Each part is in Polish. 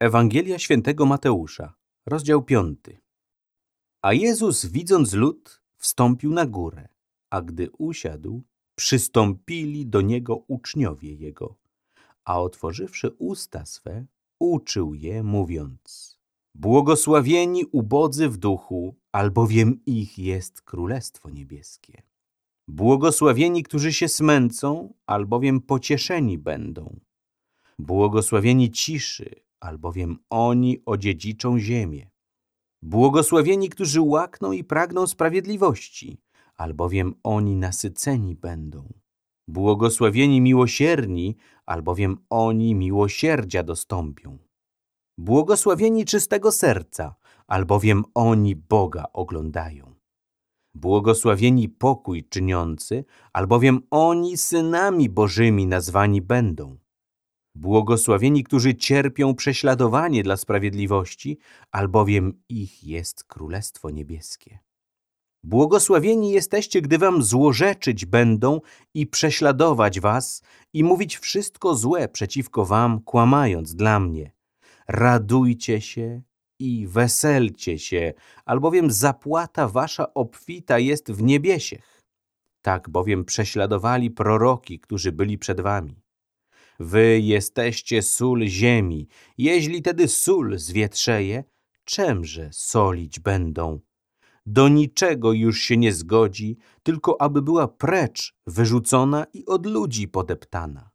Ewangelia świętego Mateusza, rozdział 5. A Jezus, widząc lud, wstąpił na górę, a gdy usiadł, przystąpili do Niego uczniowie Jego, a otworzywszy usta swe, uczył je, mówiąc Błogosławieni ubodzy w duchu, albowiem ich jest Królestwo Niebieskie. Błogosławieni, którzy się smęcą, albowiem pocieszeni będą. Błogosławieni ciszy, albowiem oni odziedziczą ziemię. Błogosławieni, którzy łakną i pragną sprawiedliwości, albowiem oni nasyceni będą. Błogosławieni miłosierni, albowiem oni miłosierdzia dostąpią. Błogosławieni czystego serca, albowiem oni Boga oglądają. Błogosławieni pokój czyniący, albowiem oni synami Bożymi nazwani będą. Błogosławieni, którzy cierpią prześladowanie dla sprawiedliwości, albowiem ich jest Królestwo Niebieskie. Błogosławieni jesteście, gdy wam złorzeczyć będą i prześladować was i mówić wszystko złe przeciwko wam, kłamając dla mnie. Radujcie się i weselcie się, albowiem zapłata wasza obfita jest w niebiesiech. Tak bowiem prześladowali proroki, którzy byli przed wami. Wy jesteście sól ziemi. Jeśli tedy sól zwietrzeje, czemże solić będą? Do niczego już się nie zgodzi, tylko aby była precz, wyrzucona i od ludzi podeptana.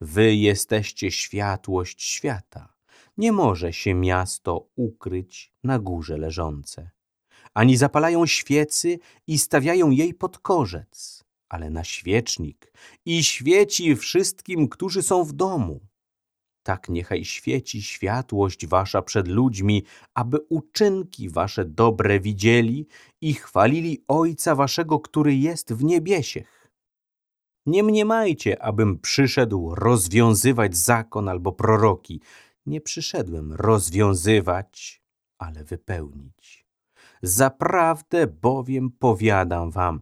Wy jesteście światłość świata. Nie może się miasto ukryć na górze leżące. Ani zapalają świecy i stawiają jej pod korzec ale na świecznik i świeci wszystkim, którzy są w domu. Tak niechaj świeci światłość wasza przed ludźmi, aby uczynki wasze dobre widzieli i chwalili Ojca waszego, który jest w niebiesiech. Nie mniemajcie, abym przyszedł rozwiązywać zakon albo proroki. Nie przyszedłem rozwiązywać, ale wypełnić. Zaprawdę bowiem powiadam wam,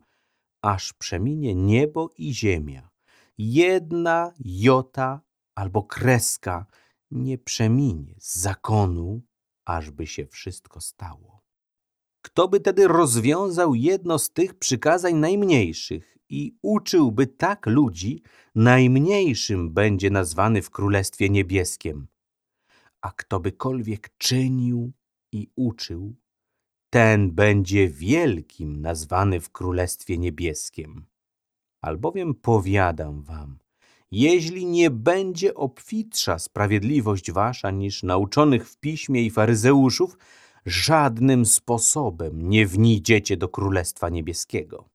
aż przeminie niebo i ziemia. Jedna jota albo kreska nie przeminie z zakonu, ażby się wszystko stało. Kto by tedy rozwiązał jedno z tych przykazań najmniejszych i uczyłby tak ludzi, najmniejszym będzie nazwany w Królestwie Niebieskim. A kto bykolwiek czynił i uczył, ten będzie wielkim nazwany w Królestwie Niebieskim. Albowiem powiadam wam, jeśli nie będzie obfitsza sprawiedliwość wasza niż nauczonych w piśmie i faryzeuszów, żadnym sposobem nie wnijdziecie do Królestwa Niebieskiego.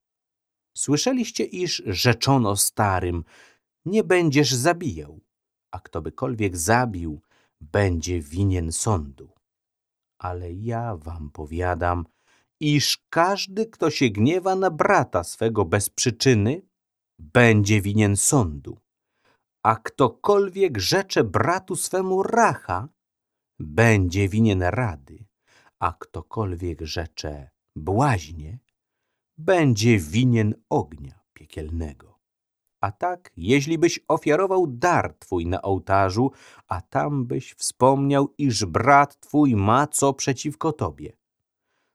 Słyszeliście, iż rzeczono starym, nie będziesz zabijał, a kto bykolwiek zabił, będzie winien sądu ale ja wam powiadam, iż każdy, kto się gniewa na brata swego bez przyczyny, będzie winien sądu. A ktokolwiek rzecze bratu swemu racha, będzie winien rady. A ktokolwiek rzecze błaźnie, będzie winien ognia piekielnego. A tak, jeśli byś ofiarował dar twój na ołtarzu, a tam byś wspomniał, iż brat twój ma co przeciwko tobie.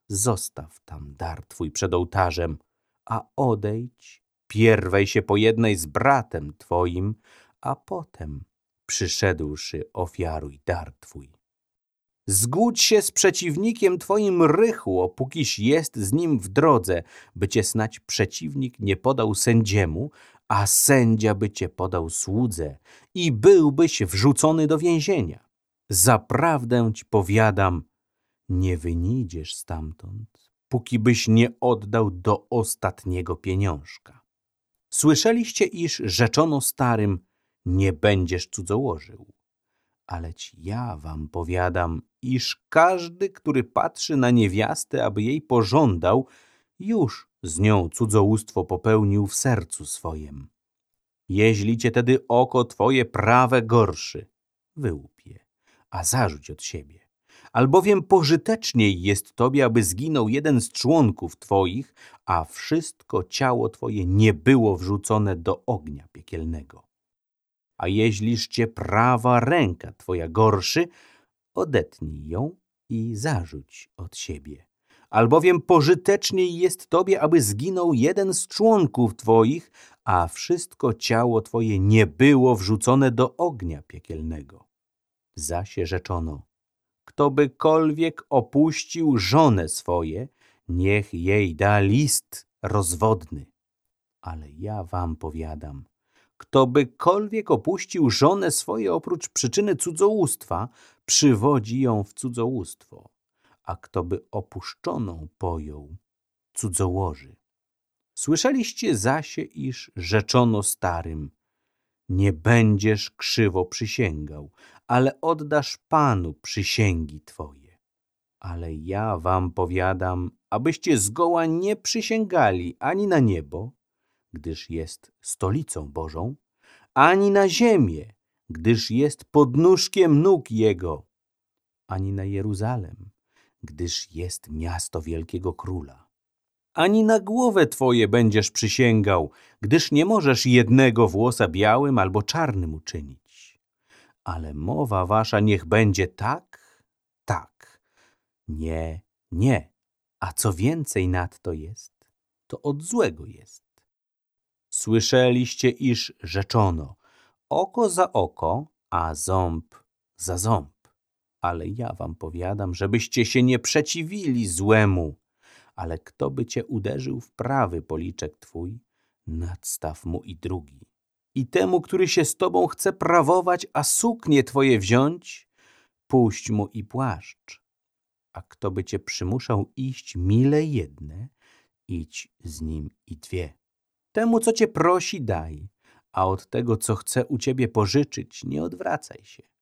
Zostaw tam dar twój przed ołtarzem, a odejdź, pierwej się po jednej z bratem twoim, a potem, przyszedłszy, ofiaruj dar twój. Zgódź się z przeciwnikiem twoim rychło, pókiś jest z nim w drodze, by cię snać przeciwnik nie podał sędziemu, a sędzia by cię podał słudze i byłbyś wrzucony do więzienia. Zaprawdę ci powiadam, nie wynidziesz stamtąd, póki byś nie oddał do ostatniego pieniążka. Słyszeliście, iż rzeczono starym, nie będziesz cudzołożył. Aleć ja wam powiadam, iż każdy, który patrzy na niewiastę, aby jej pożądał, już z nią cudzołóstwo popełnił w sercu swojem. Jeśli cię tedy oko twoje prawe gorszy, wyłup je, a zarzuć od siebie. Albowiem pożyteczniej jest tobie, aby zginął jeden z członków twoich, a wszystko ciało twoje nie było wrzucone do ognia piekielnego. A jeśliż cię prawa ręka twoja gorszy, odetnij ją i zarzuć od siebie. Albowiem pożyteczniej jest tobie, aby zginął jeden z członków twoich, a wszystko ciało twoje nie było wrzucone do ognia piekielnego. Zasie rzeczono, kto bykolwiek opuścił żonę swoje, niech jej da list rozwodny. Ale ja wam powiadam, kto bykolwiek opuścił żonę swoje oprócz przyczyny cudzołóstwa, przywodzi ją w cudzołóstwo, a kto by opuszczoną pojął, cudzołoży. Słyszeliście zasie, iż rzeczono starym, nie będziesz krzywo przysięgał, ale oddasz Panu przysięgi Twoje. Ale ja wam powiadam, abyście zgoła nie przysięgali ani na niebo, gdyż jest stolicą Bożą, ani na ziemię, gdyż jest podnóżkiem nóg Jego, ani na Jeruzalem, gdyż jest miasto wielkiego króla. Ani na głowę Twoje będziesz przysięgał, gdyż nie możesz jednego włosa białym albo czarnym uczynić. Ale mowa wasza niech będzie tak, tak, nie, nie, a co więcej nadto jest, to od złego jest. Słyszeliście, iż rzeczono oko za oko, a ząb za ząb. Ale ja wam powiadam, żebyście się nie przeciwili złemu, ale kto by cię uderzył w prawy policzek twój, nadstaw mu i drugi. I temu, który się z tobą chce prawować, a suknie twoje wziąć, puść mu i płaszcz. A kto by cię przymuszał iść mile jedne, idź z nim i dwie. Temu, co cię prosi, daj, a od tego, co chce u ciebie pożyczyć, nie odwracaj się.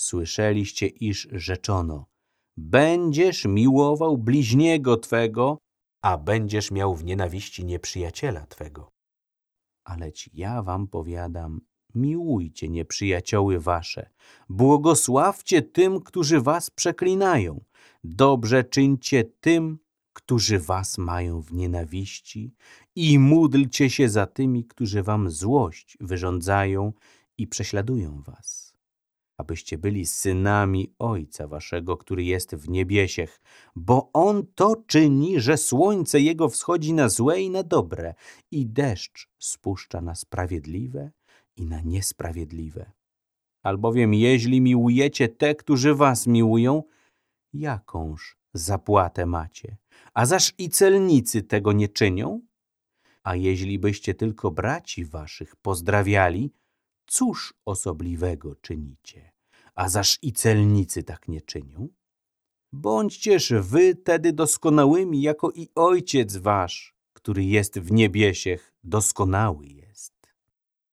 Słyszeliście, iż rzeczono, będziesz miłował bliźniego twego, a będziesz miał w nienawiści nieprzyjaciela twego. Aleć ja wam powiadam, miłujcie nieprzyjacioły wasze, błogosławcie tym, którzy was przeklinają, dobrze czyńcie tym, którzy was mają w nienawiści i módlcie się za tymi, którzy wam złość wyrządzają i prześladują was. Abyście byli synami Ojca waszego, który jest w niebiesiech, bo On to czyni, że słońce Jego wschodzi na złe i na dobre i deszcz spuszcza na sprawiedliwe i na niesprawiedliwe. Albowiem jeśli miłujecie te, którzy was miłują, jakąż zapłatę macie? A zaż i celnicy tego nie czynią? A jeśli byście tylko braci waszych pozdrawiali, cóż osobliwego czynicie? A zaż i celnicy tak nie czynią? Bądźcież wy tedy doskonałymi, jako i Ojciec wasz, który jest w niebiesiech, doskonały